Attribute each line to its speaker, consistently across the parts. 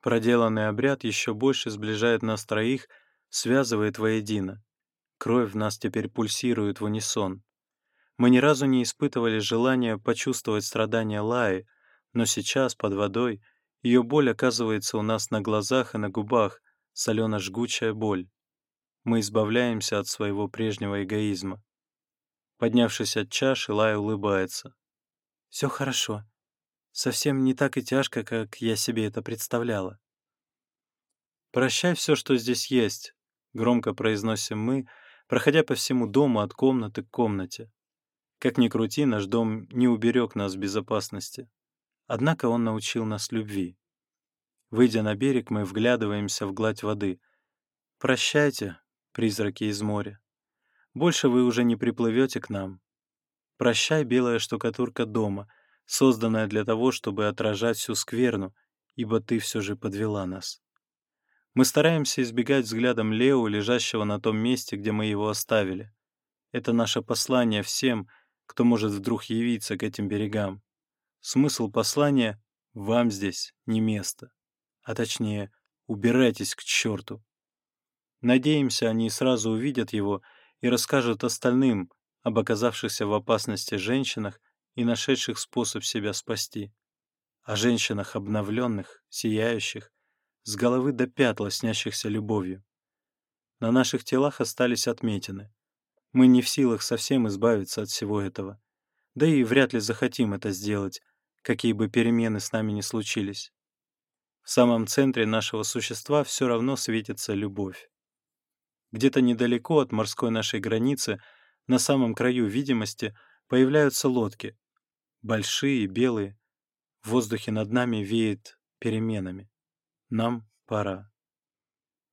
Speaker 1: Проделанный обряд еще больше сближает нас троих, связывает воедино. Кровь в нас теперь пульсирует в унисон. Мы ни разу не испытывали желания почувствовать страдания Лаи, но сейчас, под водой, ее боль оказывается у нас на глазах и на губах, солено-жгучая боль. Мы избавляемся от своего прежнего эгоизма. Поднявшись от чаши, Лай улыбается. «Все хорошо», совсем не так и тяжко, как я себе это представляла. «Прощай все, что здесь есть», — громко произносим мы, проходя по всему дому от комнаты к комнате. Как ни крути, наш дом не уберег нас в безопасности. Однако он научил нас любви. Выйдя на берег, мы вглядываемся в гладь воды. «Прощайте, призраки из моря. Больше вы уже не приплывете к нам. Прощай, белая штукатурка дома — созданная для того, чтобы отражать всю скверну, ибо ты все же подвела нас. Мы стараемся избегать взглядом Лео, лежащего на том месте, где мы его оставили. Это наше послание всем, кто может вдруг явиться к этим берегам. Смысл послания — вам здесь не место. А точнее, убирайтесь к черту. Надеемся, они сразу увидят его и расскажут остальным об оказавшихся в опасности женщинах, и нашедших способ себя спасти, о женщинах обновленных, сияющих, с головы до пят лоснящихся любовью. На наших телах остались отметины. Мы не в силах совсем избавиться от всего этого. Да и вряд ли захотим это сделать, какие бы перемены с нами ни случились. В самом центре нашего существа все равно светится любовь. Где-то недалеко от морской нашей границы, на самом краю видимости, появляются лодки, большие, белые. В воздухе над нами веет переменами. Нам пора.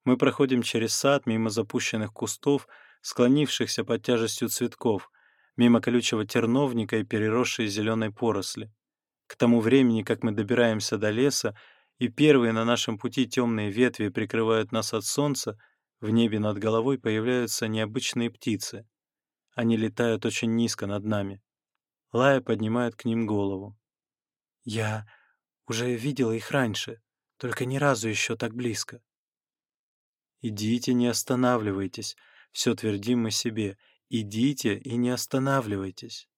Speaker 1: Мы проходим через сад, мимо запущенных кустов, склонившихся под тяжестью цветков, мимо колючего терновника и переросшей зеленой поросли. К тому времени, как мы добираемся до леса, и первые на нашем пути темные ветви прикрывают нас от солнца, в небе над головой появляются необычные птицы. Они летают очень низко над нами. Лая поднимает к ним голову. «Я уже видела их раньше, только ни разу еще так близко». «Идите, не останавливайтесь», — все твердим мы себе. «Идите и не останавливайтесь».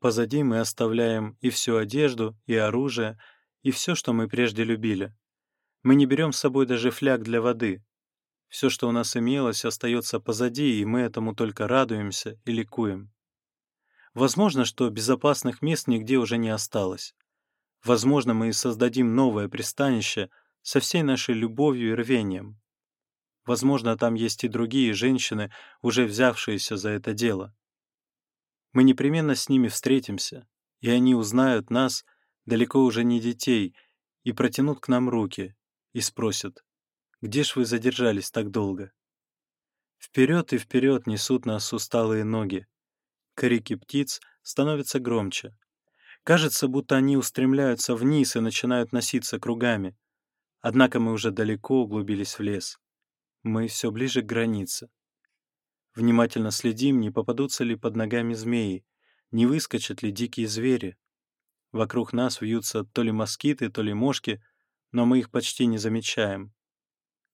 Speaker 1: Позади мы оставляем и всю одежду, и оружие, и все, что мы прежде любили. Мы не берем с собой даже фляг для воды. Все, что у нас имелось, остается позади, и мы этому только радуемся и ликуем. Возможно, что безопасных мест нигде уже не осталось. Возможно, мы и создадим новое пристанище со всей нашей любовью и рвением. Возможно, там есть и другие женщины, уже взявшиеся за это дело. Мы непременно с ними встретимся, и они узнают нас, далеко уже не детей, и протянут к нам руки, и спросят, «Где ж вы задержались так долго?» Вперед и вперед несут нас усталые ноги, Крики птиц становятся громче. Кажется, будто они устремляются вниз и начинают носиться кругами. Однако мы уже далеко углубились в лес. Мы все ближе к границе. Внимательно следим, не попадутся ли под ногами змеи, не выскочат ли дикие звери. Вокруг нас вьются то ли москиты, то ли мошки, но мы их почти не замечаем.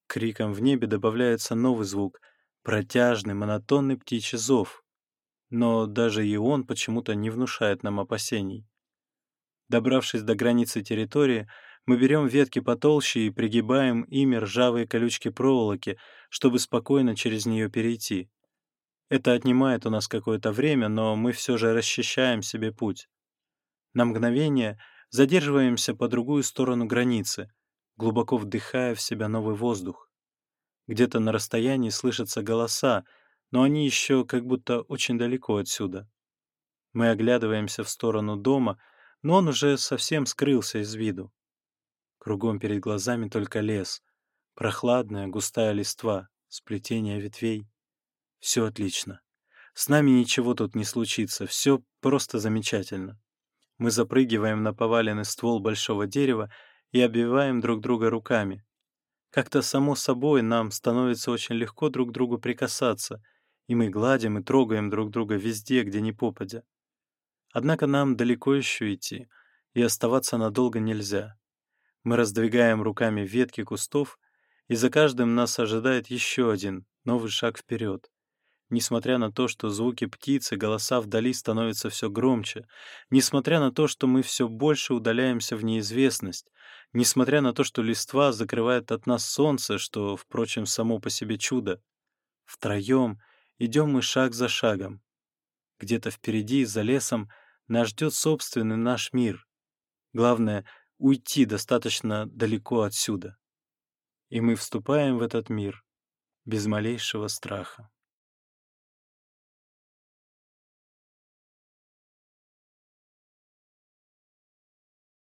Speaker 1: К крикам в небе добавляется новый звук — протяжный, монотонный птичий зов но даже и он почему-то не внушает нам опасений. Добравшись до границы территории, мы берем ветки потолще и пригибаем ими ржавые колючки проволоки, чтобы спокойно через нее перейти. Это отнимает у нас какое-то время, но мы все же расчищаем себе путь. На мгновение задерживаемся по другую сторону границы, глубоко вдыхая в себя новый воздух. Где-то на расстоянии слышатся голоса, но они еще как будто очень далеко отсюда. Мы оглядываемся в сторону дома, но он уже совсем скрылся из виду. Кругом перед глазами только лес, прохладная густая листва, сплетение ветвей. Все отлично. С нами ничего тут не случится, все просто замечательно. Мы запрыгиваем на поваленный ствол большого дерева и обвиваем друг друга руками. Как-то само собой нам становится очень легко друг к другу прикасаться — и мы гладим и трогаем друг друга везде, где ни попадя. Однако нам далеко еще идти, и оставаться надолго нельзя. Мы раздвигаем руками ветки кустов, и за каждым нас ожидает еще один, новый шаг вперед. Несмотря на то, что звуки птиц и голоса вдали становятся все громче, несмотря на то, что мы все больше удаляемся в неизвестность, несмотря на то, что листва закрывает от нас солнце, что, впрочем, само по себе чудо, втроем — Идем мы шаг за шагом. Где-то впереди, за лесом, нас ждет собственный наш мир. Главное — уйти достаточно далеко отсюда. И мы вступаем в этот мир без малейшего страха.